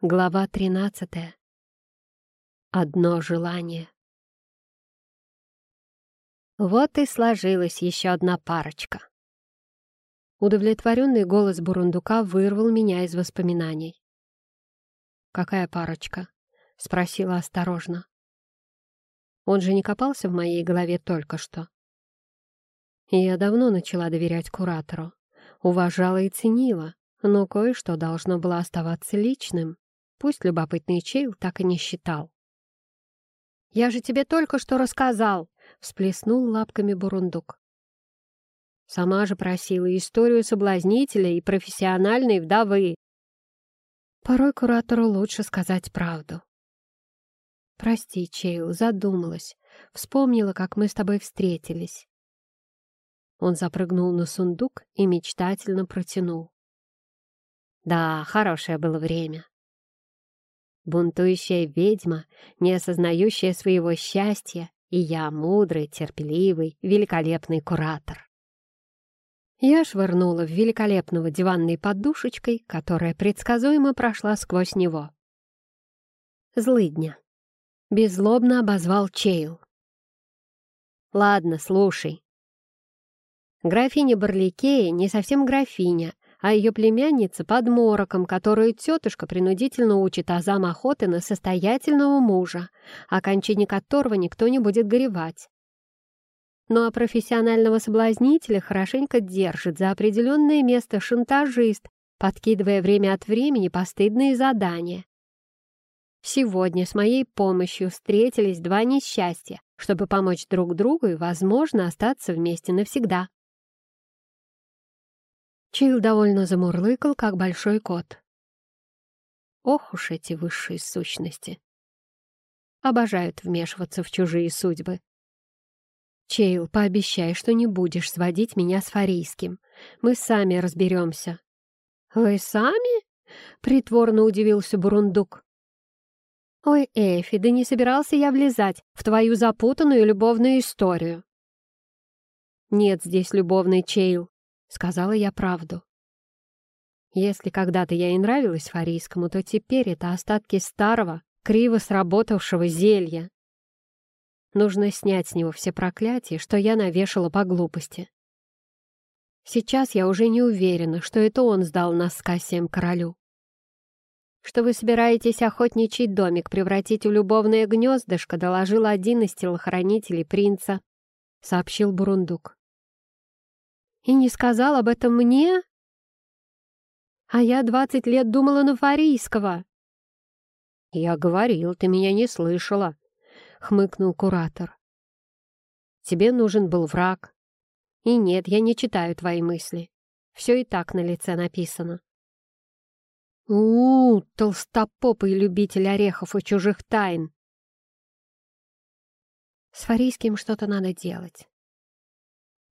Глава тринадцатая. Одно желание. Вот и сложилась еще одна парочка. Удовлетворенный голос Бурундука вырвал меня из воспоминаний. «Какая парочка?» — спросила осторожно. Он же не копался в моей голове только что. Я давно начала доверять куратору, уважала и ценила, но кое-что должно было оставаться личным. Пусть любопытный Чейл так и не считал. «Я же тебе только что рассказал!» — всплеснул лапками Бурундук. Сама же просила историю соблазнителя и профессиональной вдовы. Порой куратору лучше сказать правду. «Прости, Чейл, задумалась. Вспомнила, как мы с тобой встретились». Он запрыгнул на сундук и мечтательно протянул. «Да, хорошее было время бунтующая ведьма, не осознающая своего счастья, и я мудрый, терпеливый, великолепный куратор. Я швырнула в великолепного диванной подушечкой, которая предсказуемо прошла сквозь него. Злыдня. Беззлобно обозвал Чейл. «Ладно, слушай. Графиня Барликея не совсем графиня, а ее племянница под мороком, которую тетушка принудительно учит азам охоты на состоятельного мужа, о кончине которого никто не будет горевать. Ну а профессионального соблазнителя хорошенько держит за определенное место шантажист, подкидывая время от времени постыдные задания. Сегодня с моей помощью встретились два несчастья, чтобы помочь друг другу и, возможно, остаться вместе навсегда. Чил довольно замурлыкал, как большой кот. Ох уж эти высшие сущности! Обожают вмешиваться в чужие судьбы. Чейл, пообещай, что не будешь сводить меня с Фарийским. Мы сами разберемся. Вы сами? Притворно удивился Бурундук. Ой, Эфи, да не собирался я влезать в твою запутанную любовную историю. Нет здесь любовный Чейл. Сказала я правду. Если когда-то я и нравилась Фарийскому, то теперь это остатки старого, криво сработавшего зелья. Нужно снять с него все проклятия, что я навешала по глупости. Сейчас я уже не уверена, что это он сдал нас с Кассием королю. Что вы собираетесь охотничий домик превратить в любовное гнездышко, доложил один из телохранителей принца, — сообщил Бурундук и не сказал об этом мне? А я двадцать лет думала на Фарийского. «Я говорил, ты меня не слышала», — хмыкнул куратор. «Тебе нужен был враг. И нет, я не читаю твои мысли. Все и так на лице написано». У, -у, -у толстопопый любитель орехов и чужих тайн. С Фарийским что-то надо делать.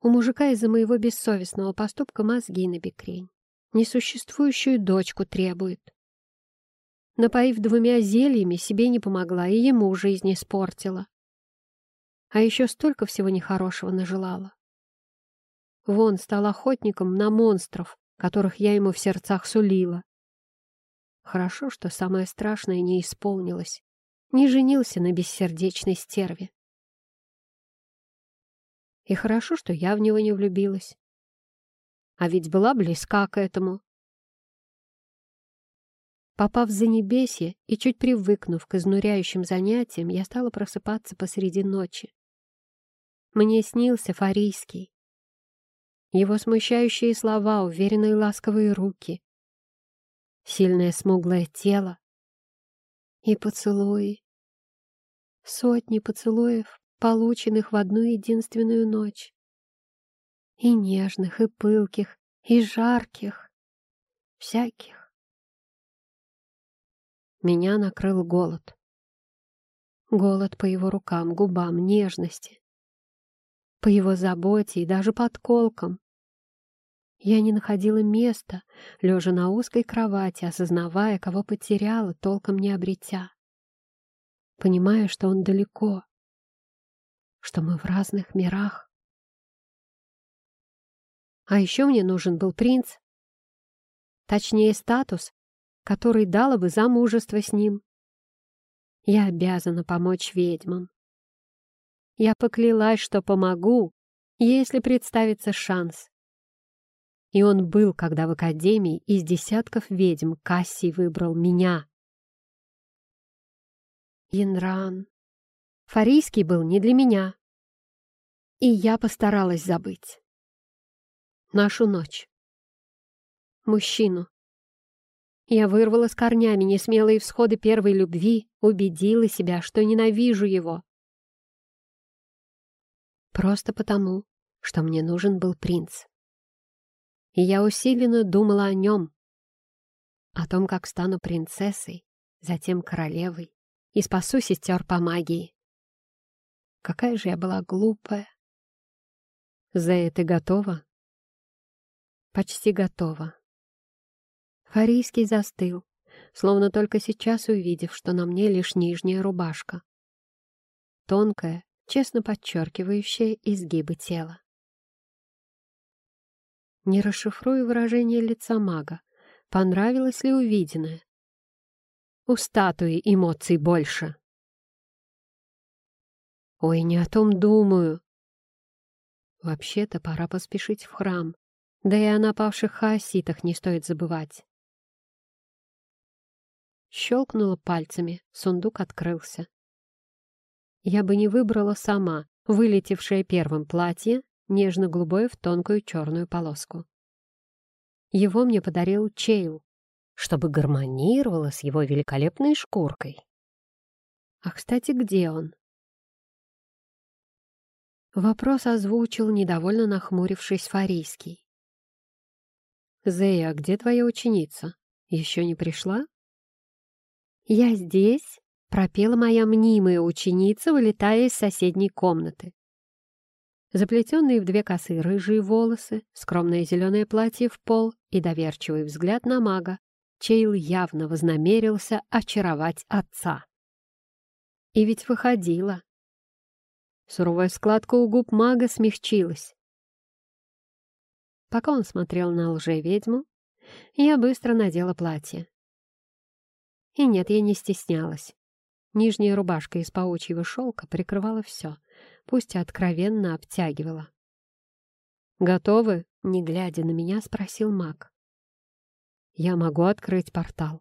У мужика из-за моего бессовестного поступка мозги на бекрень. Несуществующую дочку требует. Напоив двумя зельями, себе не помогла и ему жизнь испортила. А еще столько всего нехорошего нажелала. Вон стал охотником на монстров, которых я ему в сердцах сулила. Хорошо, что самое страшное не исполнилось. Не женился на бессердечной стерве. И хорошо, что я в него не влюбилась. А ведь была близка к этому. Попав за небесье и чуть привыкнув к изнуряющим занятиям, я стала просыпаться посреди ночи. Мне снился Фарийский. Его смущающие слова, уверенные ласковые руки, сильное смуглое тело и поцелуи. Сотни поцелуев полученных в одну единственную ночь. И нежных, и пылких, и жарких, всяких. Меня накрыл голод. Голод по его рукам, губам, нежности. По его заботе и даже подколкам. Я не находила места, лежа на узкой кровати, осознавая, кого потеряла, толком не обретя. Понимая, что он далеко, что мы в разных мирах. А еще мне нужен был принц. Точнее, статус, который дала бы замужество с ним. Я обязана помочь ведьмам. Я поклялась, что помогу, если представится шанс. И он был, когда в Академии из десятков ведьм Кассий выбрал меня. Янран. Фарийский был не для меня. И я постаралась забыть. Нашу ночь. Мужчину. Я вырвала с корнями несмелые всходы первой любви, убедила себя, что ненавижу его. Просто потому, что мне нужен был принц и я усиленно думала о нем, о том, как стану принцессой, затем королевой и спасу сестер по магии. Какая же я была глупая. Зея, ты готова? Почти готова. Фарийский застыл, словно только сейчас увидев, что на мне лишь нижняя рубашка. Тонкая, честно подчеркивающая изгибы тела. Не расшифрую выражение лица мага. Понравилось ли увиденное? У статуи эмоций больше. Ой, не о том думаю. Вообще-то пора поспешить в храм. Да и о напавших хаоситах не стоит забывать. Щелкнула пальцами, сундук открылся. Я бы не выбрала сама вылетевшее первым платье нежно-голубой в тонкую черную полоску. Его мне подарил Чейл, чтобы гармонировало с его великолепной шкуркой. А, кстати, где он? Вопрос озвучил недовольно нахмурившись Фарийский. «Зея, а где твоя ученица? Еще не пришла?» «Я здесь», — пропела моя мнимая ученица, вылетая из соседней комнаты. Заплетенные в две косы рыжие волосы, скромное зеленое платье в пол и доверчивый взгляд на мага, Чейл явно вознамерился очаровать отца. И ведь выходила. Суровая складка у губ мага смягчилась. Пока он смотрел на лже-ведьму, я быстро надела платье. И нет, я не стеснялась. Нижняя рубашка из паучьего шелка прикрывала все, пусть и откровенно обтягивала. «Готовы?» — не глядя на меня, спросил маг. «Я могу открыть портал?»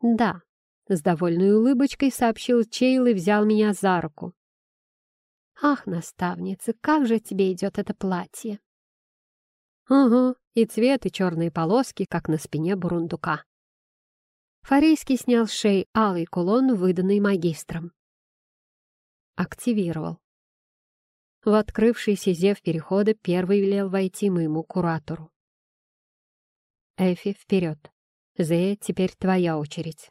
«Да», — с довольной улыбочкой сообщил Чейл и взял меня за руку. «Ах, наставница, как же тебе идет это платье!» «Угу, и цвет, и черные полоски, как на спине бурундука». Фарейский снял с шеи алый кулон, выданный магистром активировал. В открывшийся зев перехода первый велел войти моему куратору. Эфи, вперед. Зея, теперь твоя очередь.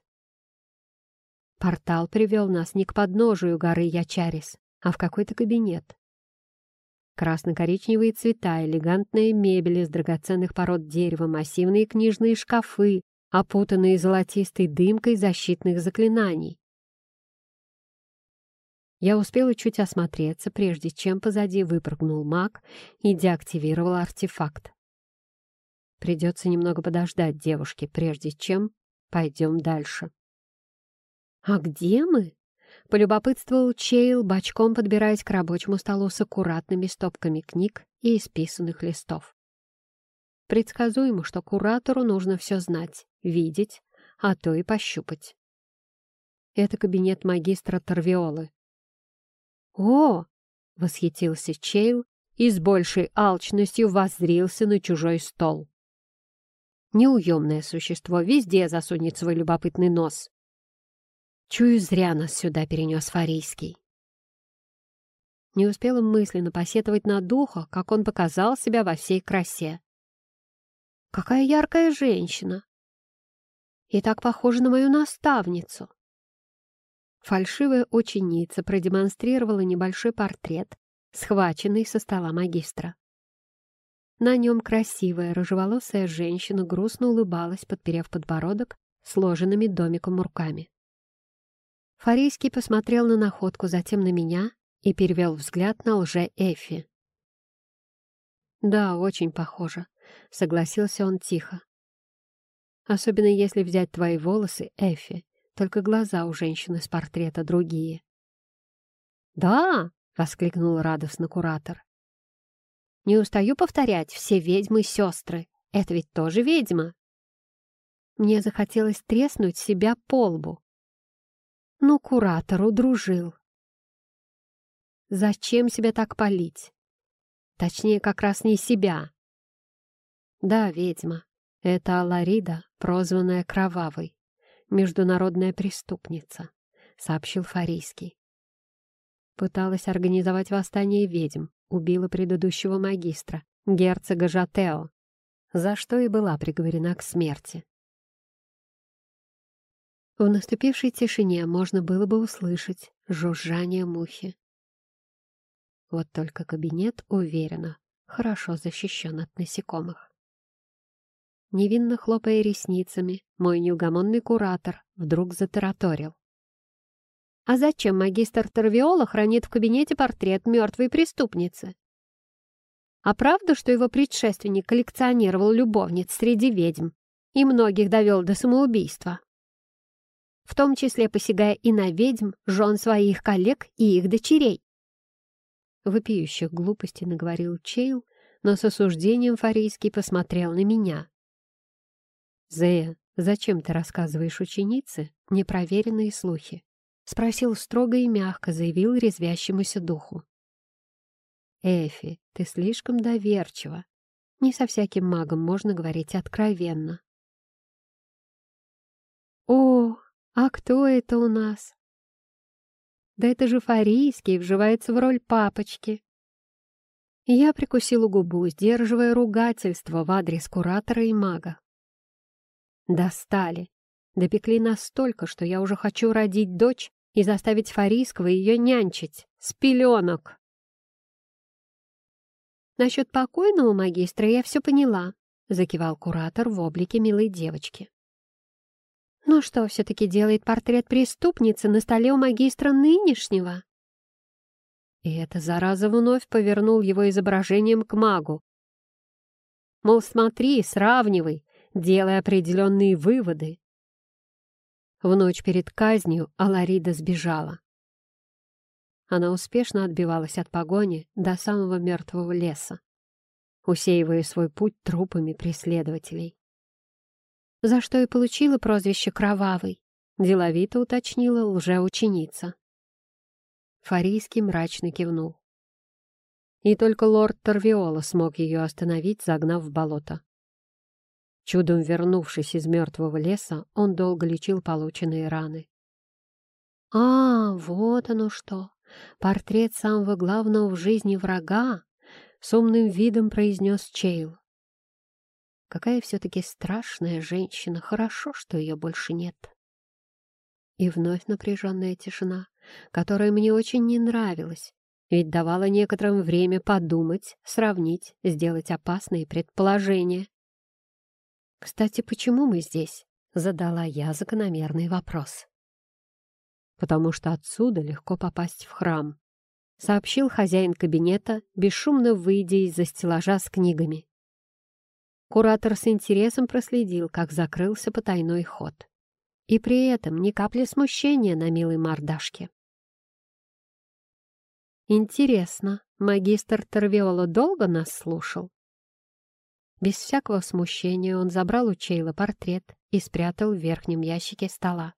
Портал привел нас не к подножию горы Ячарис, а в какой-то кабинет. Красно-коричневые цвета, элегантная мебель из драгоценных пород дерева, массивные книжные шкафы, опутанные золотистой дымкой защитных заклинаний. Я успела чуть осмотреться, прежде чем позади выпрыгнул маг и деактивировал артефакт. Придется немного подождать девушки, прежде чем пойдем дальше. «А где мы?» — полюбопытствовал Чейл, бочком подбираясь к рабочему столу с аккуратными стопками книг и исписанных листов. Предсказуемо, что куратору нужно все знать, видеть, а то и пощупать. Это кабинет магистра Торвиолы, «О!» — восхитился Чейл и с большей алчностью воззрился на чужой стол. Неуемное существо везде засунет свой любопытный нос. Чую, зря нас сюда перенес Фарийский. Не успела мысленно посетовать на духа, как он показал себя во всей красе. Какая яркая женщина! И так похожа на мою наставницу. Фальшивая ученица продемонстрировала небольшой портрет, схваченный со стола магистра. На нем красивая рыжеволосая женщина грустно улыбалась, подперев подбородок сложенными домиком руками. Фарийский посмотрел на находку, затем на меня и перевел взгляд на лже-Эфи. «Да, очень похоже», — согласился он тихо. Особенно если взять твои волосы, Эфи. Только глаза у женщины с портрета другие. «Да!» — воскликнул радостно куратор. «Не устаю повторять, все ведьмы — сестры. Это ведь тоже ведьма!» Мне захотелось треснуть себя по лбу. Ну, куратор удружил. Зачем себя так палить? Точнее, как раз не себя. Да, ведьма. Это Аларида, прозванная Кровавой, международная преступница, сообщил Фарийский. Пыталась организовать восстание ведьм, убила предыдущего магистра, герцога Жатео, за что и была приговорена к смерти. В наступившей тишине можно было бы услышать жужжание мухи. Вот только кабинет, уверенно, хорошо защищен от насекомых. Невинно хлопая ресницами, мой неугомонный куратор вдруг затараторил. «А зачем магистр Торвиола хранит в кабинете портрет мертвой преступницы? А правда, что его предшественник коллекционировал любовниц среди ведьм и многих довел до самоубийства?» В том числе посягая и на ведьм, жен своих коллег и их дочерей. Вопиющих глупостей наговорил Чейл, но с осуждением Фарийский посмотрел на меня. «Зея, зачем ты рассказываешь ученице непроверенные слухи?» — спросил строго и мягко, заявил резвящемуся духу. «Эфи, ты слишком доверчива. Не со всяким магом можно говорить откровенно». «О, «А кто это у нас?» «Да это же Фарийский вживается в роль папочки». Я прикусила губу, сдерживая ругательство в адрес куратора и мага. Достали. Допекли настолько, что я уже хочу родить дочь и заставить Фарийского ее нянчить. С пеленок. «Насчет покойного магистра я все поняла», — закивал куратор в облике милой девочки. Но что все-таки делает портрет преступницы на столе у магистра нынешнего? И эта зараза вновь повернул его изображением к магу. Мол, смотри, сравнивай, делай определенные выводы. В ночь перед казнью Аларида сбежала. Она успешно отбивалась от погони до самого мертвого леса, усеивая свой путь трупами преследователей за что и получила прозвище «Кровавый», — деловито уточнила лжеученица. Фарийский мрачно кивнул. И только лорд Торвиола смог ее остановить, загнав в болото. Чудом вернувшись из мертвого леса, он долго лечил полученные раны. «А, вот оно что! Портрет самого главного в жизни врага!» — с умным видом произнес Чейл. Какая все-таки страшная женщина. Хорошо, что ее больше нет. И вновь напряженная тишина, которая мне очень не нравилась, ведь давала некоторым время подумать, сравнить, сделать опасные предположения. «Кстати, почему мы здесь?» — задала я закономерный вопрос. «Потому что отсюда легко попасть в храм», — сообщил хозяин кабинета, бесшумно выйдя из-за стеллажа с книгами. Куратор с интересом проследил, как закрылся потайной ход. И при этом ни капли смущения на милой мордашке. Интересно, магистр Торвиола долго нас слушал? Без всякого смущения он забрал у Чейла портрет и спрятал в верхнем ящике стола.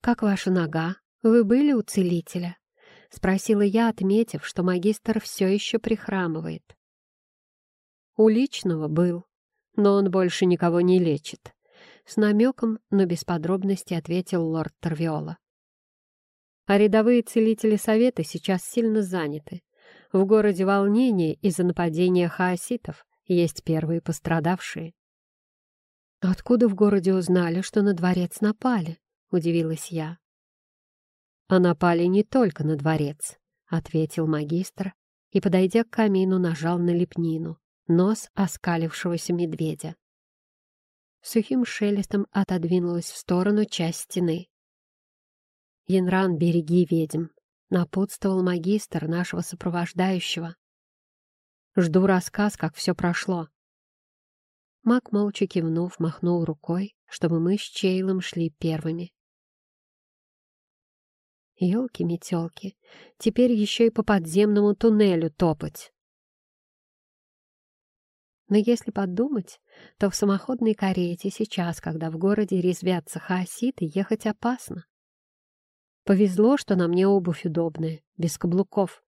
«Как ваша нога? Вы были у целителя?» — спросила я, отметив, что магистр все еще прихрамывает. У личного был, но он больше никого не лечит. С намеком, но без подробностей ответил лорд Торвиола. А рядовые целители Совета сейчас сильно заняты. В городе волнение из-за нападения хаоситов. Есть первые пострадавшие. «Откуда в городе узнали, что на дворец напали?» — удивилась я. «А напали не только на дворец», — ответил магистр и, подойдя к камину, нажал на лепнину нос оскалившегося медведя. Сухим шелестом отодвинулась в сторону часть стены. «Янран, береги ведьм!» — напутствовал магистр нашего сопровождающего. «Жду рассказ, как все прошло». Мак, молча кивнув, махнул рукой, чтобы мы с Чейлом шли первыми. Ёлки-метёлки, теперь еще и по подземному туннелю топать. Но если подумать, то в самоходной карете сейчас, когда в городе резвятся хаоситы, ехать опасно. Повезло, что на мне обувь удобная, без каблуков.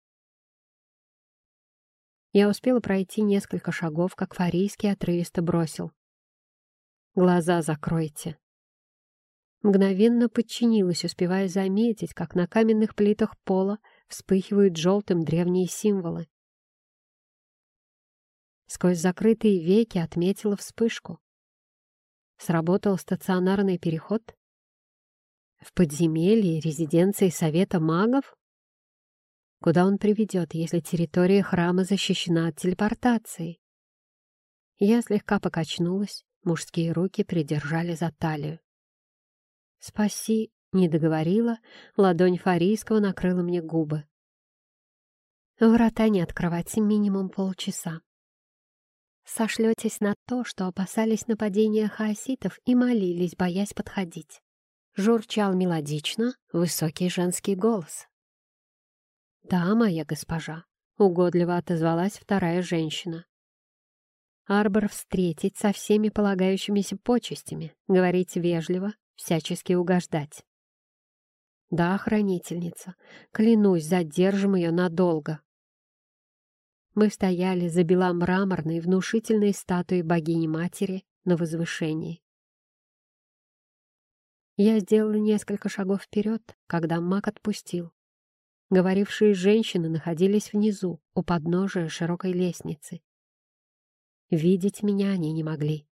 Я успела пройти несколько шагов, как Фарийский отрывисто бросил. «Глаза закройте». Мгновенно подчинилась, успевая заметить, как на каменных плитах пола вспыхивают желтым древние символы. Сквозь закрытые веки отметила вспышку. Сработал стационарный переход? В подземелье резиденции Совета магов? Куда он приведет, если территория храма защищена от телепортации? Я слегка покачнулась, мужские руки придержали за талию. «Спаси!» — не договорила, ладонь Фарийского накрыла мне губы. Врата не открывать минимум полчаса сошлетесь на то, что опасались нападения хаоситов и молились, боясь подходить. Журчал мелодично высокий женский голос. «Да, моя госпожа», — угодливо отозвалась вторая женщина. Арбор встретить со всеми полагающимися почестями, говорить вежливо, всячески угождать. «Да, хранительница, клянусь, задержим ее надолго», мы стояли за беломраморной внушительной статуей богини-матери на возвышении. Я сделала несколько шагов вперед, когда маг отпустил. Говорившие женщины находились внизу, у подножия широкой лестницы. Видеть меня они не могли.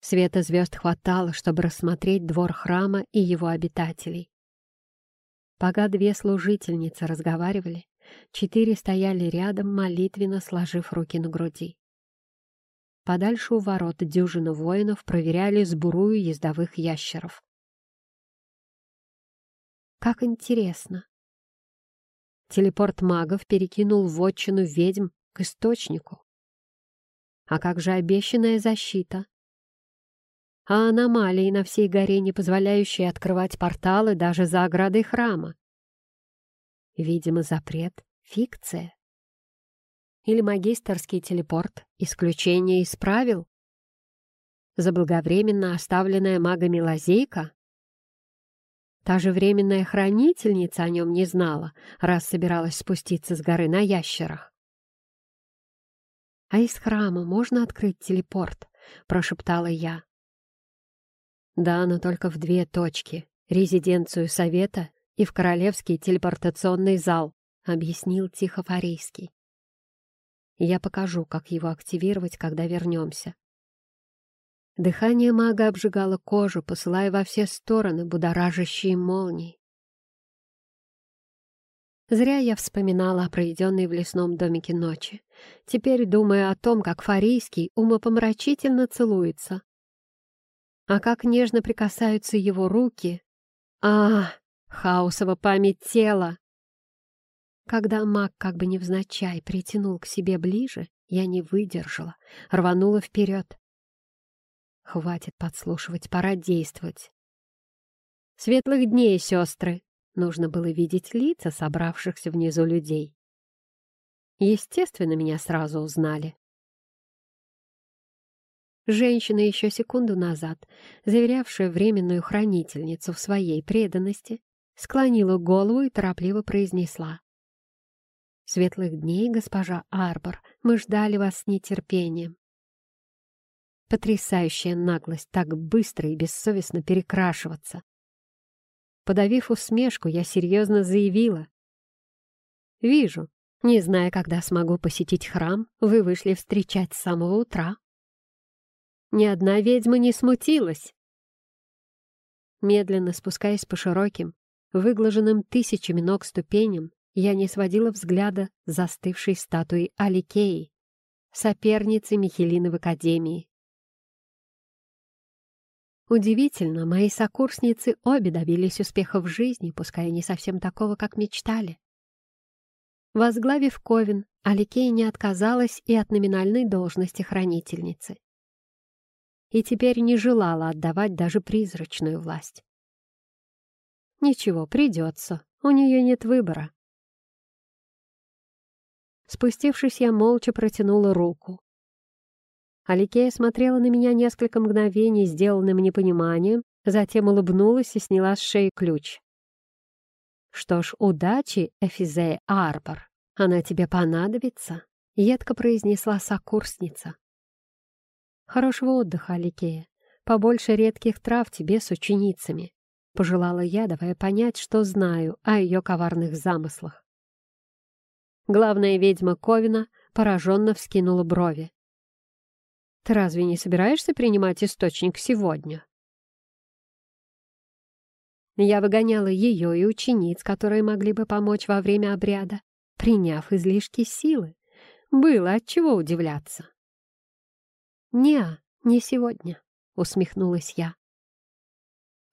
Света звезд хватало, чтобы рассмотреть двор храма и его обитателей. Пока две служительницы разговаривали, Четыре стояли рядом, молитвенно сложив руки на груди. Подальше у ворот дюжина воинов проверяли сбурую ездовых ящеров. Как интересно. Телепорт магов перекинул вотчину ведьм к источнику. А как же обещанная защита? А аномалии на всей горе, не позволяющие открывать порталы даже за оградой храма? Видимо, запрет — фикция. Или магистерский телепорт — исключение из правил? Заблаговременно оставленная магами лазейка? Та же временная хранительница о нем не знала, раз собиралась спуститься с горы на ящерах. «А из храма можно открыть телепорт?» — прошептала я. «Да, но только в две точки — резиденцию совета и в королевский телепортационный зал», — объяснил тихо Фарейский. «Я покажу, как его активировать, когда вернемся». Дыхание мага обжигало кожу, посылая во все стороны будоражащие молнии. Зря я вспоминала о проведенной в лесном домике ночи. Теперь думаю о том, как Фарийский умопомрачительно целуется. А как нежно прикасаются его руки. А, Хаосова память тела. Когда маг как бы невзначай притянул к себе ближе, я не выдержала, рванула вперед. Хватит подслушивать, пора действовать. Светлых дней, сестры! Нужно было видеть лица собравшихся внизу людей. Естественно, меня сразу узнали. Женщина еще секунду назад, заверявшая временную хранительницу в своей преданности, склонила голову и торопливо произнесла. «Светлых дней, госпожа Арбор, мы ждали вас с нетерпением». Потрясающая наглость так быстро и бессовестно перекрашиваться. Подавив усмешку, я серьезно заявила. «Вижу. Не зная, когда смогу посетить храм, вы вышли встречать с самого утра». Ни одна ведьма не смутилась. Медленно спускаясь по широким, выглаженным тысячами ног ступеням, я не сводила взгляда застывшей статуи Аликеи, соперницы Михелины в Академии. Удивительно, мои сокурсницы обе добились успеха в жизни, пускай не совсем такого, как мечтали. Возглавив Ковен, Аликея не отказалась и от номинальной должности хранительницы. И теперь не желала отдавать даже призрачную власть. Ничего, придется, у нее нет выбора. Спустившись, я молча протянула руку. Аликея смотрела на меня несколько мгновений, сделанным непониманием, затем улыбнулась и сняла с шеи ключ. «Что ж, удачи, Эфизея Арбор, она тебе понадобится», — едко произнесла сокурсница. «Хорошего отдыха, Аликея, побольше редких трав тебе с ученицами», — пожелала я, давая понять, что знаю о ее коварных замыслах. Главная ведьма Ковина пораженно вскинула брови. Ты разве не собираешься принимать источник сегодня?» Я выгоняла ее и учениц, которые могли бы помочь во время обряда, приняв излишки силы. Было от чего удивляться. «Не, не сегодня», — усмехнулась я.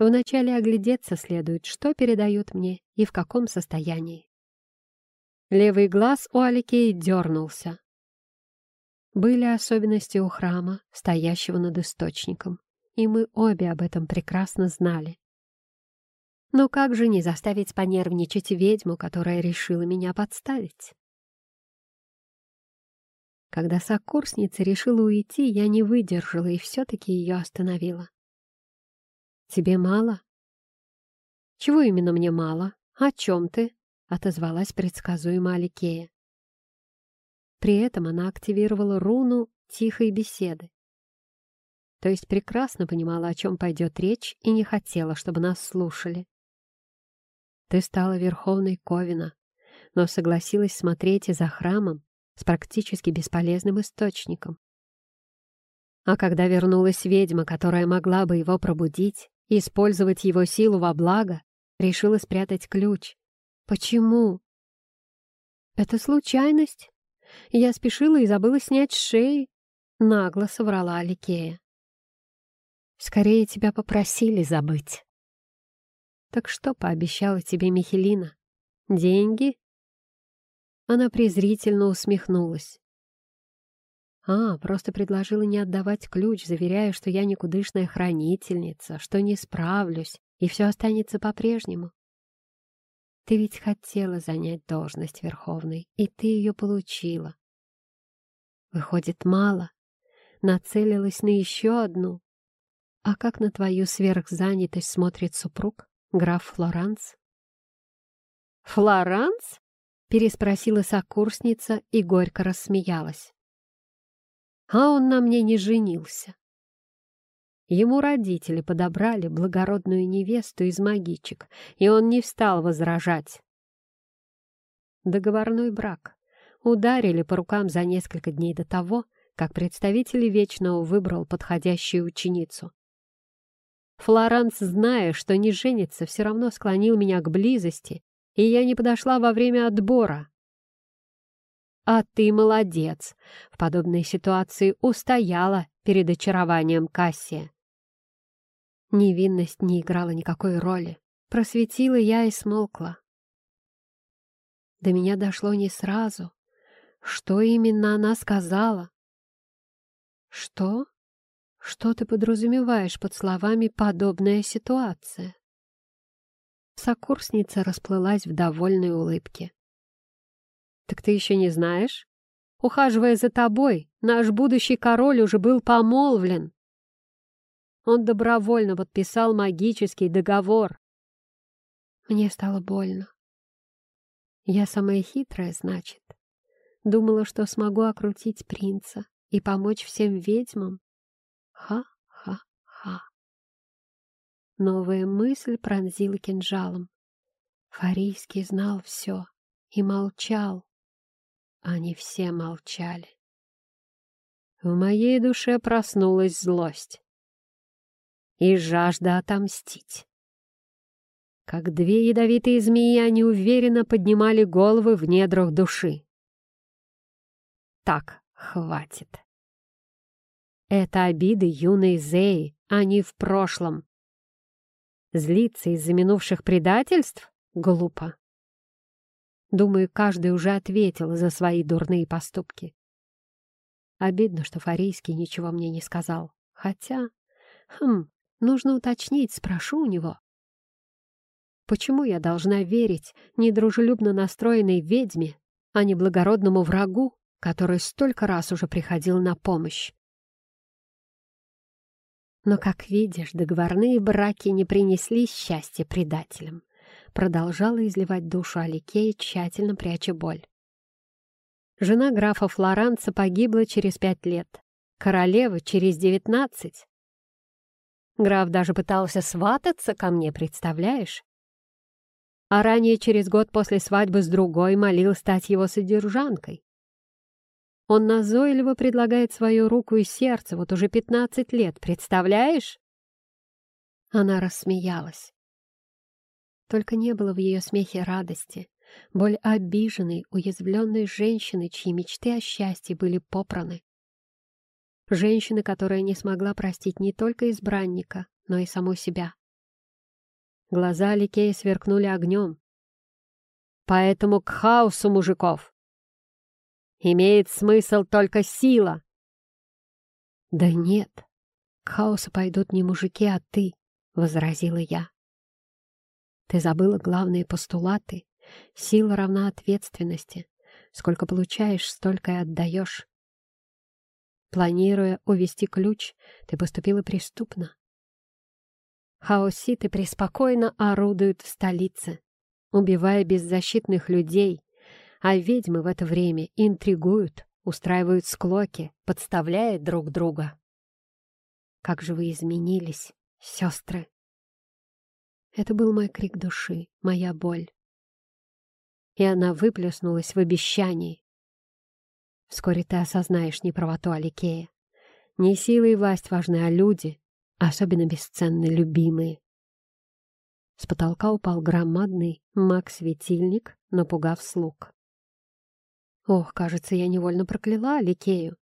Вначале оглядеться следует, что передают мне и в каком состоянии. Левый глаз у Аликеи дернулся, были особенности у храма, стоящего над источником, и мы обе об этом прекрасно знали. Но как же не заставить понервничать ведьму, которая решила меня подставить? Когда сокурсница решила уйти, я не выдержала и все-таки ее остановила. «Тебе мало?» «Чего именно мне мало? О чем ты?» — отозвалась предсказуемо Аликея. При этом она активировала руну тихой беседы. То есть прекрасно понимала, о чем пойдет речь, и не хотела, чтобы нас слушали. Ты стала верховной Ковина, но согласилась смотреть и за храмом с практически бесполезным источником. А когда вернулась ведьма, которая могла бы его пробудить использовать его силу во благо, решила спрятать ключ. Почему? Это случайность, я спешила и забыла снять с шеи. Нагло соврала Аликея. Скорее тебя попросили забыть. Так что пообещала тебе Михелина? Деньги? Она презрительно усмехнулась. А, просто предложила не отдавать ключ, заверяя, что я никудышная хранительница, что не справлюсь, и все останется по-прежнему. Ты ведь хотела занять должность Верховной, и ты ее получила. Выходит, мало. Нацелилась на еще одну. А как на твою сверхзанятость смотрит супруг, граф Флоранс? «Флоранс?» — переспросила сокурсница и горько рассмеялась. «А он на мне не женился. Ему родители подобрали благородную невесту из магичек, и он не встал возражать. Договорной брак. Ударили по рукам за несколько дней до того, как представитель Вечного выбрал подходящую ученицу. Флоранс, зная, что не женится, все равно склонил меня к близости, и я не подошла во время отбора. А ты молодец. В подобной ситуации устояла перед очарованием Кассия. Невинность не играла никакой роли. Просветила я и смолкла. До меня дошло не сразу. Что именно она сказала? Что? Что ты подразумеваешь под словами «подобная ситуация»? Сокурсница расплылась в довольной улыбке. «Так ты еще не знаешь? Ухаживая за тобой, наш будущий король уже был помолвлен. Он добровольно подписал магический договор. Мне стало больно. Я самая хитрая, значит. Думала, что смогу окрутить принца и помочь всем ведьмам. Ха-ха-ха. Новая мысль пронзила кинжалом. Фарийский знал все и молчал. Они все молчали. В моей душе проснулась злость и жажда отомстить. Как две ядовитые змеи они уверенно поднимали головы в недрах души. Так, хватит. Это обиды юной Зеи, а не в прошлом. Злиться из-за минувших предательств? Глупо. Думаю, каждый уже ответил за свои дурные поступки. Обидно, что Фарийский ничего мне не сказал. Хотя... Хм, нужно уточнить, спрошу у него. Почему я должна верить недружелюбно настроенной ведьме, а не благородному врагу, который столько раз уже приходил на помощь? Но, как видишь, договорные браки не принесли счастья предателям. Продолжала изливать душу Аликея, тщательно пряча боль. Жена графа Флоранца погибла через пять лет, королева — через девятнадцать. Граф даже пытался свататься ко мне, представляешь? А ранее, через год после свадьбы с другой, молил стать его содержанкой. Он назойливо предлагает свою руку и сердце вот уже пятнадцать лет, представляешь? Она рассмеялась. Только не было в ее смехе радости, боль обиженной, уязвленной женщины, чьи мечты о счастье были попраны. Женщины, которая не смогла простить не только избранника, но и саму себя. Глаза Аликея сверкнули огнем. «Поэтому к хаосу мужиков! Имеет смысл только сила!» «Да нет, к хаосу пойдут не мужики, а ты», — возразила я. Ты забыла главные постулаты. Сила равна ответственности. Сколько получаешь, столько и отдаешь. Планируя увести ключ, ты поступила преступно. Хаоситы преспокойно орудуют в столице, убивая беззащитных людей, а ведьмы в это время интригуют, устраивают склоки, подставляя друг друга. Как же вы изменились, сестры! Это был мой крик души, моя боль. И она выплеснулась в обещании. Вскоре ты осознаешь неправоту Аликея. Не сила и власть важны, а люди, особенно бесценны любимые. С потолка упал громадный маг-светильник, напугав слуг. Ох, кажется, я невольно прокляла Аликею.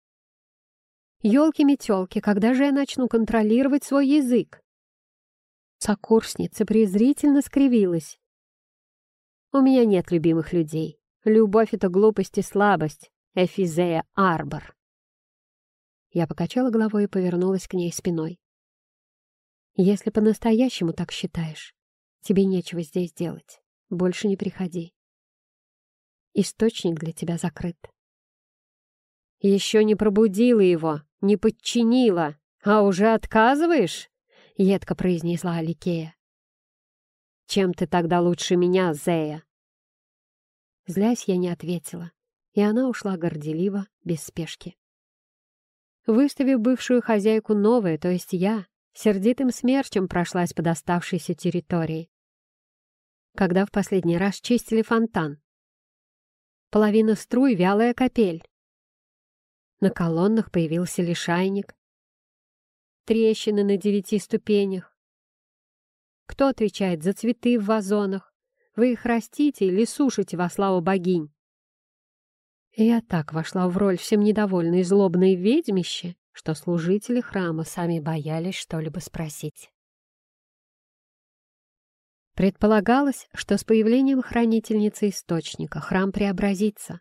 Ёлки-метёлки, когда же я начну контролировать свой язык? Сокурсница презрительно скривилась. «У меня нет любимых людей. Любовь — это глупость и слабость. Эфизея Арбор». Я покачала головой и повернулась к ней спиной. «Если по-настоящему так считаешь, тебе нечего здесь делать. Больше не приходи. Источник для тебя закрыт». «Еще не пробудила его, не подчинила, а уже отказываешь?» — едко произнесла Аликея. «Чем ты тогда лучше меня, Зея?» Злясь, я не ответила, и она ушла горделиво, без спешки. Выставив бывшую хозяйку новое, то есть я, сердитым смерчем прошлась по доставшейся территории. Когда в последний раз чистили фонтан? Половина струй — вялая капель. На колоннах появился лишайник, трещины на девяти ступенях. Кто отвечает за цветы в вазонах? Вы их растите или сушите во славу богинь? Я так вошла в роль всем недовольной и злобной ведьмище, что служители храма сами боялись что-либо спросить. Предполагалось, что с появлением хранительницы источника храм преобразится,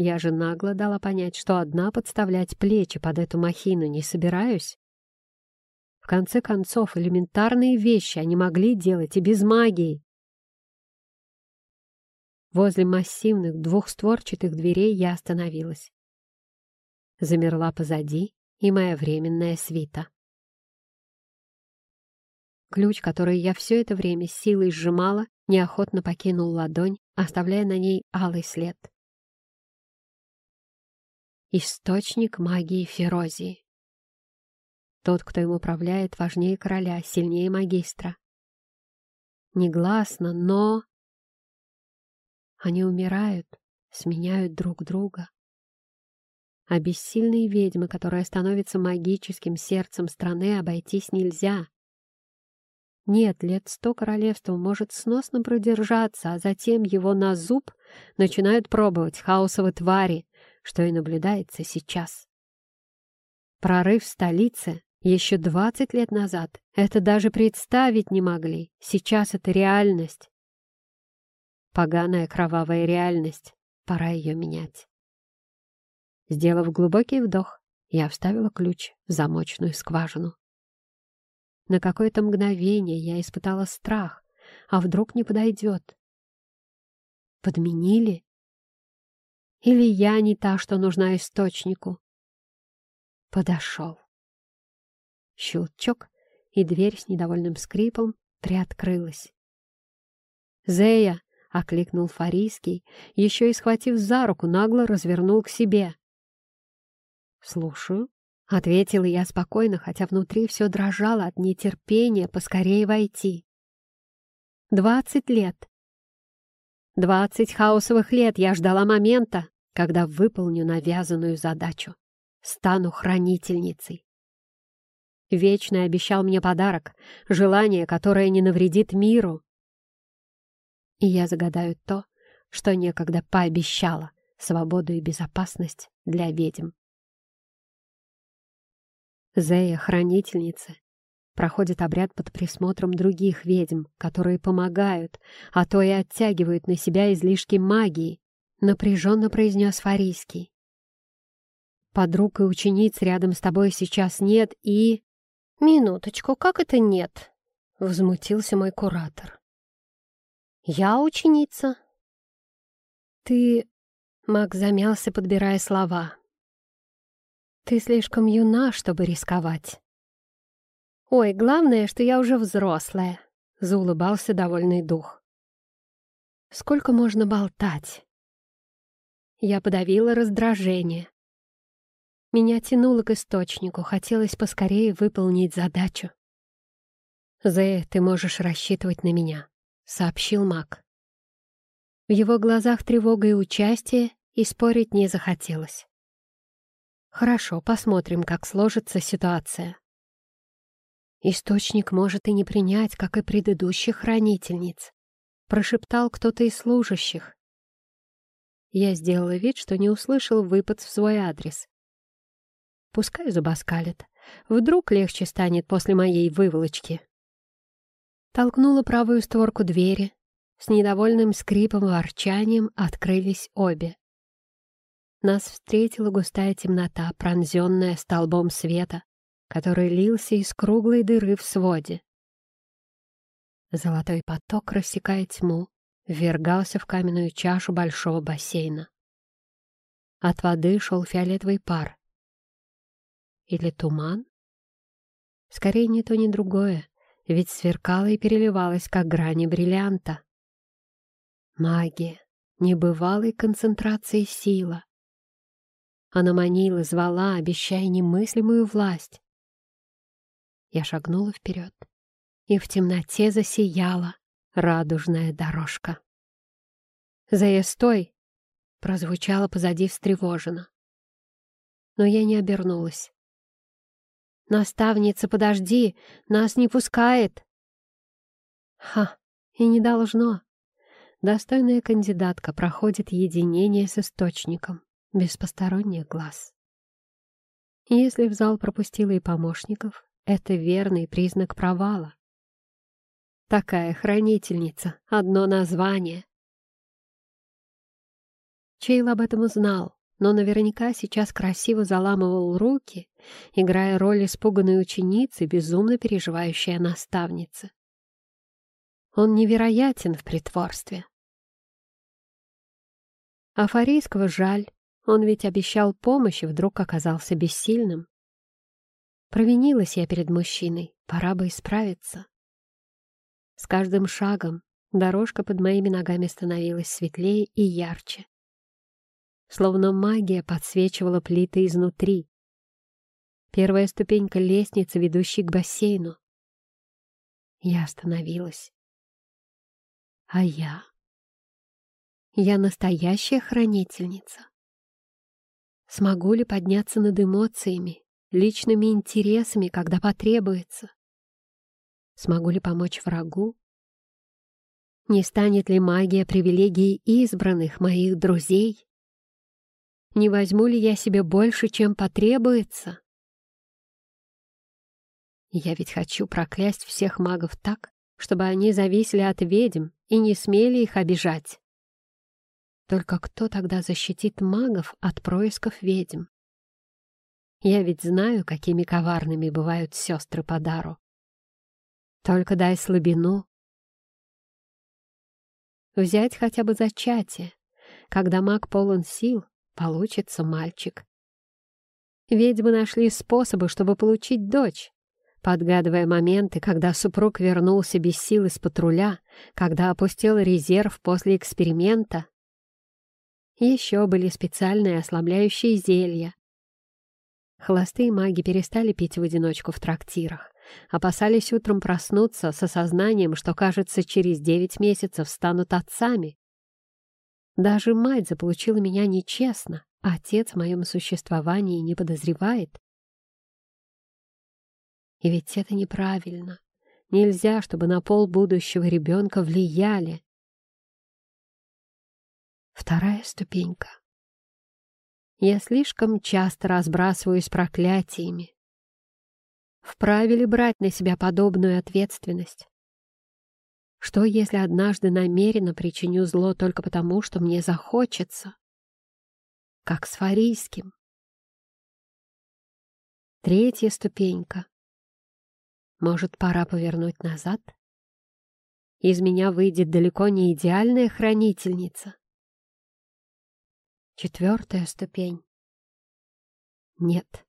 я же нагло дала понять, что одна подставлять плечи под эту махину не собираюсь. В конце концов, элементарные вещи они могли делать и без магии. Возле массивных двухстворчатых дверей я остановилась. Замерла позади и моя временная свита. Ключ, который я все это время силой сжимала, неохотно покинул ладонь, оставляя на ней алый след. Источник магии Ферозии. Тот, кто им управляет, важнее короля, сильнее магистра. Негласно, но... Они умирают, сменяют друг друга. А бессильные ведьмы, которая становится магическим сердцем страны, обойтись нельзя. Нет, лет сто королевства может сносно продержаться, а затем его на зуб начинают пробовать хаосовые твари, что и наблюдается сейчас. Прорыв в столице еще 20 лет назад это даже представить не могли. Сейчас это реальность. Поганая кровавая реальность. Пора ее менять. Сделав глубокий вдох, я вставила ключ в замочную скважину. На какое-то мгновение я испытала страх, а вдруг не подойдет. Подменили? Или я не та, что нужна источнику? Подошел. Щелчок, и дверь с недовольным скрипом приоткрылась. «Зея!» — окликнул Фарийский, еще и схватив за руку, нагло развернул к себе. «Слушаю», — ответила я спокойно, хотя внутри все дрожало от нетерпения поскорее войти. «Двадцать лет. Двадцать хаосовых лет я ждала момента, когда выполню навязанную задачу. Стану хранительницей. Вечный обещал мне подарок, желание, которое не навредит миру. И я загадаю то, что некогда пообещала — свободу и безопасность для ведьм. Зея, хранительница, проходит обряд под присмотром других ведьм, которые помогают, а то и оттягивают на себя излишки магии, напряженно произнес Фарийский. Подруг и учениц рядом с тобой сейчас нет и... «Минуточку, как это нет?» — возмутился мой куратор. «Я ученица». «Ты...» — Мак замялся, подбирая слова. «Ты слишком юна, чтобы рисковать». «Ой, главное, что я уже взрослая», — заулыбался довольный дух. «Сколько можно болтать?» Я подавила раздражение. Меня тянуло к источнику, хотелось поскорее выполнить задачу. «Зея, ты можешь рассчитывать на меня», — сообщил маг. В его глазах тревога и участие, и спорить не захотелось. «Хорошо, посмотрим, как сложится ситуация». «Источник может и не принять, как и предыдущих хранительниц», — прошептал кто-то из служащих. Я сделала вид, что не услышал выпад в свой адрес. Пускай зубоскалит. Вдруг легче станет после моей выволочки. Толкнула правую створку двери. С недовольным скрипом и ворчанием открылись обе. Нас встретила густая темнота, пронзенная столбом света, который лился из круглой дыры в своде. Золотой поток, рассекая тьму, ввергался в каменную чашу большого бассейна. От воды шел фиолетовый пар, или туман? Скорее, ни то, ни другое, ведь сверкало и переливалось, как грани бриллианта. Магия, небывалой концентрации сила. Она манила, звала, обещая немыслимую власть. Я шагнула вперед, и в темноте засияла радужная дорожка. «Зая, стой!» — прозвучало позади встревоженно. Но я не обернулась. «Наставница, подожди! Нас не пускает!» Ха! И не должно. Достойная кандидатка проходит единение с источником, без посторонних глаз. Если в зал пропустила и помощников, это верный признак провала. Такая хранительница, одно название. Чейл об этом узнал, но наверняка сейчас красиво заламывал руки, играя роль испуганной ученицы, безумно переживающей о наставнице. Он невероятен в притворстве. Афорийского жаль, он ведь обещал помощь и вдруг оказался бессильным. Провинилась я перед мужчиной, пора бы исправиться. С каждым шагом дорожка под моими ногами становилась светлее и ярче словно магия подсвечивала плиты изнутри. Первая ступенька лестницы, ведущей к бассейну. Я остановилась. А я? Я настоящая хранительница. Смогу ли подняться над эмоциями, личными интересами, когда потребуется? Смогу ли помочь врагу? Не станет ли магия привилегией избранных моих друзей? Не возьму ли я себе больше, чем потребуется? Я ведь хочу проклясть всех магов так, чтобы они зависели от ведьм и не смели их обижать. Только кто тогда защитит магов от происков ведьм? Я ведь знаю, какими коварными бывают сестры по дару. Только дай слабину. Взять хотя бы зачатие. Когда маг полон сил, получится мальчик. Ведьмы нашли способы, чтобы получить дочь. Подгадывая моменты, когда супруг вернулся без сил из патруля, когда опустил резерв после эксперимента, еще были специальные ослабляющие зелья. Холостые маги перестали пить в одиночку в трактирах, опасались утром проснуться с осознанием, что, кажется, через девять месяцев станут отцами. Даже мать заполучила меня нечестно, а отец в моем существовании не подозревает. И ведь это неправильно. Нельзя, чтобы на пол будущего ребенка влияли. Вторая ступенька. Я слишком часто разбрасываюсь проклятиями. Вправе ли брать на себя подобную ответственность? Что, если однажды намеренно причиню зло только потому, что мне захочется? Как с Фарийским. Третья ступенька. Может, пора повернуть назад? Из меня выйдет далеко не идеальная хранительница, Четвертая ступень. Нет,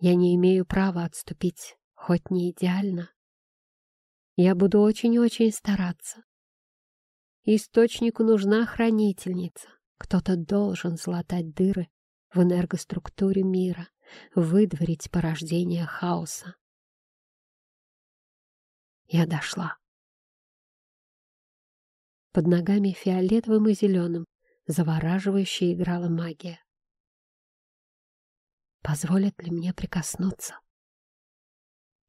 я не имею права отступить, хоть не идеально. Я буду очень-очень стараться. Источнику нужна хранительница. Кто-то должен златать дыры в энергоструктуре мира, выдворить порождение хаоса. Я дошла. Под ногами фиолетовым и зеленым завораживающе играла магия. Позволят ли мне прикоснуться?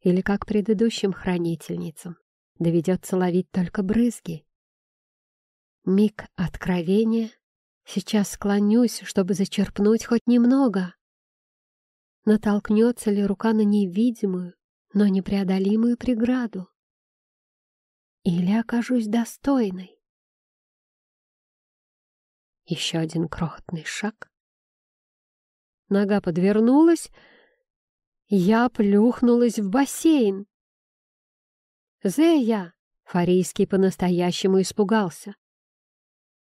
Или, как предыдущим хранительницам, доведется ловить только брызги? Миг откровения. Сейчас склонюсь, чтобы зачерпнуть хоть немного. Натолкнется ли рука на невидимую, но непреодолимую преграду? Или окажусь достойной? Еще один крохотный шаг. Нога подвернулась, я плюхнулась в бассейн. «Зея!» — Фарийский по-настоящему испугался.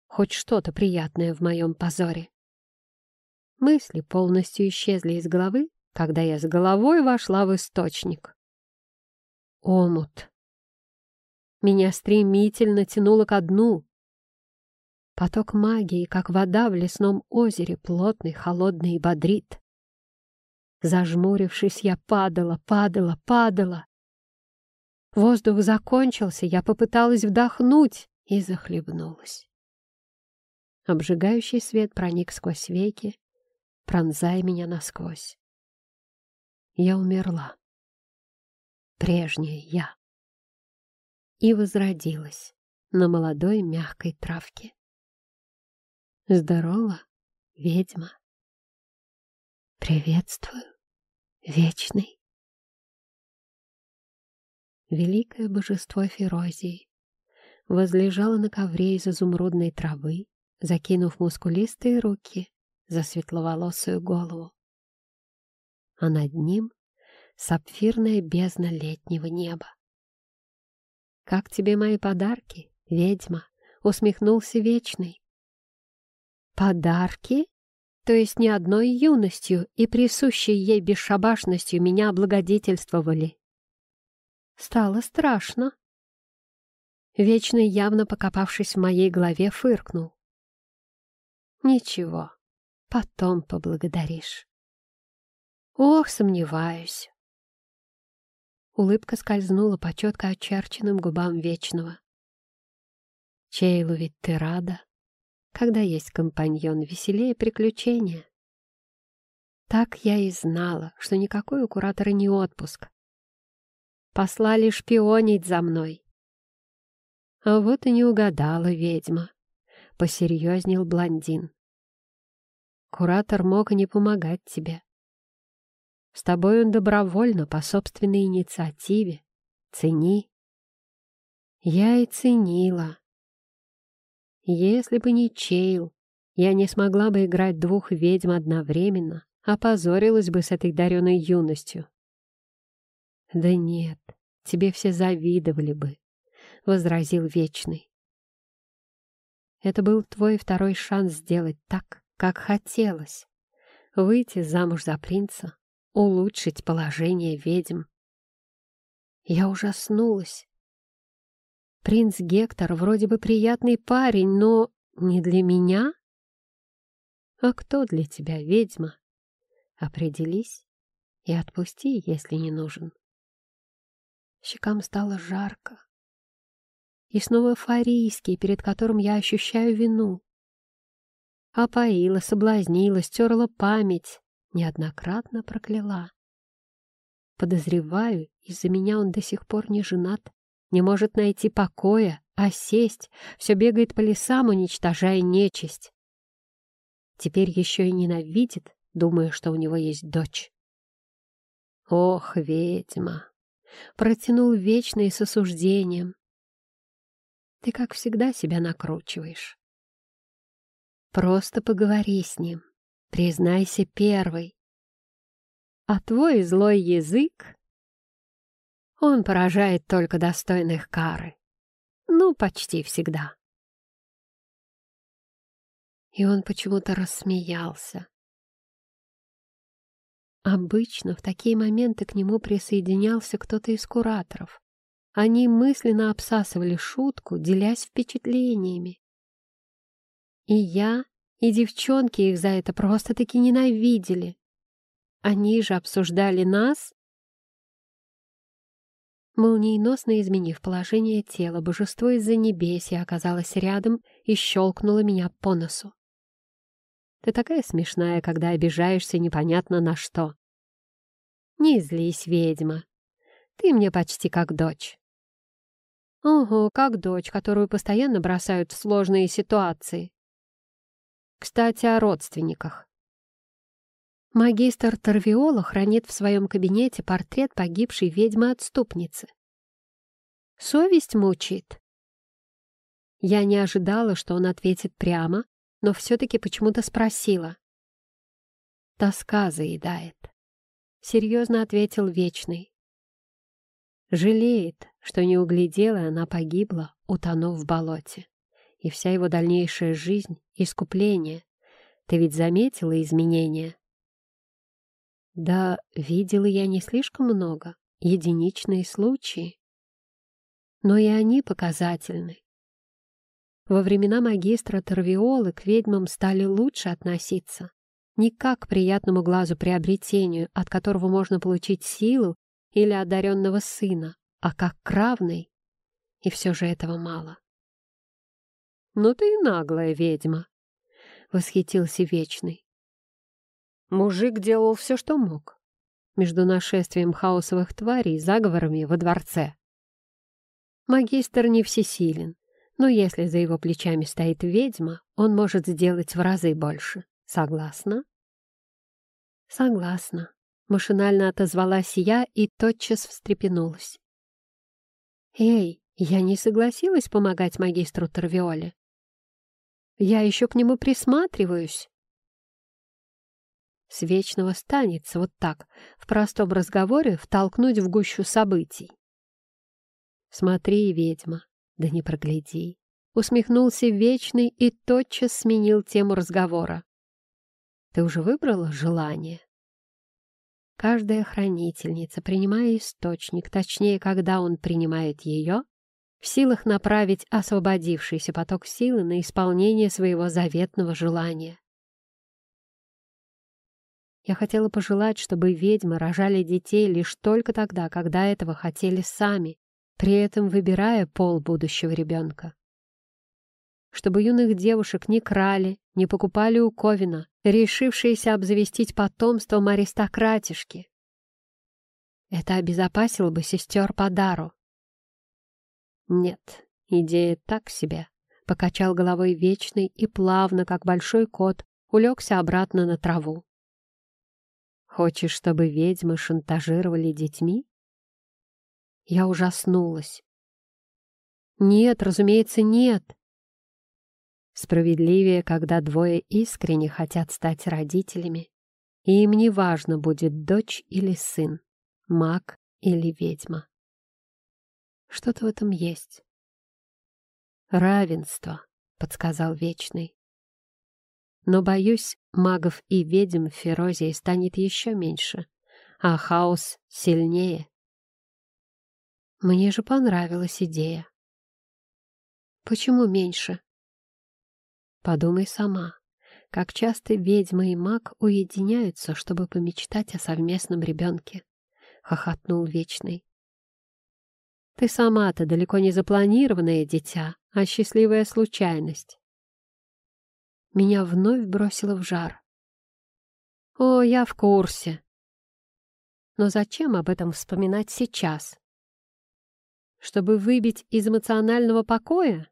Хоть что-то приятное в моем позоре. Мысли полностью исчезли из головы, когда я с головой вошла в источник. Омут. Меня стремительно тянуло ко дну, Поток магии, как вода в лесном озере, плотный, холодный и бодрит. Зажмурившись, я падала, падала, падала. Воздух закончился, я попыталась вдохнуть и захлебнулась. Обжигающий свет проник сквозь веки, пронзая меня насквозь. Я умерла. Прежняя я. И возродилась на молодой мягкой травке. Здорово, ведьма. Приветствую, вечный. Великое божество Ферозии возлежало на ковре из изумрудной травы, закинув мускулистые руки за светловолосую голову. А над ним сапфирная бездна летнего неба. «Как тебе мои подарки, ведьма?» — усмехнулся Вечный. Подарки? То есть ни одной юностью и присущей ей бесшабашностью меня облагодетельствовали. Стало страшно. Вечный, явно покопавшись в моей голове, фыркнул. Ничего, потом поблагодаришь. Ох, сомневаюсь. Улыбка скользнула по четко очерченным губам Вечного. Чейлу ведь ты рада? Когда есть компаньон, веселее приключения. Так я и знала, что никакой у куратора не отпуск. Послали шпионить за мной. А вот и не угадала ведьма. Посерьезнел блондин. Куратор мог не помогать тебе. С тобой он добровольно, по собственной инициативе. Цени. Я и ценила. Если бы не Чейл, Я не смогла бы играть двух ведьм одновременно, опозорилась бы с этой даренной юностью. «Да нет, тебе все завидовали бы», — возразил Вечный. «Это был твой второй шанс сделать так, как хотелось. Выйти замуж за принца, улучшить положение ведьм. Я ужаснулась. Принц Гектор вроде бы приятный парень, но не для меня. А кто для тебя, ведьма? Определись и отпусти, если не нужен. Щекам стало жарко. И снова фарийский, перед которым я ощущаю вину. Опоила, соблазнила, стерла память, неоднократно прокляла. Подозреваю, из-за меня он до сих пор не женат, не может найти покоя, а сесть, все бегает по лесам, уничтожая нечисть. Теперь еще и ненавидит, думая, что у него есть дочь. Ох, ведьма! Протянул вечный с осуждением. Ты, как всегда, себя накручиваешь. Просто поговори с ним. Признайся первой. А твой злой язык, он поражает только достойных кары. Ну, почти всегда. И он почему-то рассмеялся. Обычно в такие моменты к нему присоединялся кто-то из кураторов. Они мысленно обсасывали шутку, делясь впечатлениями. И я, и девчонки их за это просто-таки ненавидели. Они же обсуждали нас. Молниеносно изменив положение тела, божество из-за небесия оказалось рядом и щелкнуло меня по носу. Ты такая смешная, когда обижаешься непонятно на что. Не злись, ведьма. Ты мне почти как дочь. Ого, как дочь, которую постоянно бросают в сложные ситуации. Кстати, о родственниках. Магистр Торвиола хранит в своем кабинете портрет погибшей ведьмы-отступницы. Совесть мучает. Я не ожидала, что он ответит прямо, но все-таки почему-то спросила. «Тоска заедает», — серьезно ответил Вечный. Жалеет, что не углядела, она погибла, утонув в болоте. И вся его дальнейшая жизнь — искупление. Ты ведь заметила изменения? Да, видела я не слишком много, единичные случаи. Но и они показательны. Во времена магистра Торвиолы к ведьмам стали лучше относиться. Не как к приятному глазу приобретению, от которого можно получить силу или одаренного сына, а как к равной. И все же этого мало. «Ну ты и наглая ведьма!» — восхитился Вечный. Мужик делал все, что мог. Между нашествием хаосовых тварей и заговорами во дворце. Магистр не всесилен, но если за его плечами стоит ведьма, он может сделать в разы больше. Согласна? Согласна. Машинально отозвалась я и тотчас встрепенулась. «Эй, я не согласилась помогать магистру Торвиоле. Я еще к нему присматриваюсь». С вечного станется вот так, в простом разговоре, втолкнуть в гущу событий. «Смотри, ведьма, да не прогляди. Усмехнулся Вечный и тотчас сменил тему разговора. Ты уже выбрала желание? Каждая хранительница, принимая источник, точнее, когда он принимает ее, в силах направить освободившийся поток силы на исполнение своего заветного желания. Я хотела пожелать, чтобы ведьмы рожали детей лишь только тогда, когда этого хотели сами, при этом выбирая пол будущего ребенка. Чтобы юных девушек не крали, не покупали у Ковина, решившиеся обзавестись потомством аристократишки. Это обезопасило бы сестер по дару. Нет, идея так себе. Покачал головой вечный и плавно, как большой кот, улегся обратно на траву. Хочешь, чтобы ведьмы шантажировали детьми? Я ужаснулась. «Нет, разумеется, нет!» Справедливее, когда двое искренне хотят стать родителями, и им не важно, будет дочь или сын, маг или ведьма. Что-то в этом есть. «Равенство», — подсказал Вечный. «Но, боюсь, магов и ведьм в Ферозии станет еще меньше, а хаос сильнее». Мне же понравилась идея. «Почему меньше?» Подумай сама, как часто ведьма и маг уединяются, чтобы помечтать о совместном ребенке, — хохотнул Вечный. Ты сама-то далеко не запланированное дитя, а счастливая случайность. Меня вновь бросило в жар. О, я в курсе. Но зачем об этом вспоминать сейчас? Чтобы выбить из эмоционального покоя?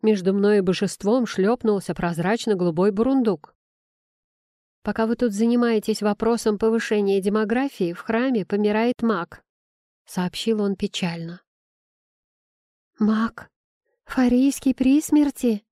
Между мной и божеством шлепнулся прозрачно-голубой бурундук. Пока вы тут занимаетесь вопросом повышения демографии, в храме помирает маг, — сообщил он печально. «Маг? Фарийский при смерти?»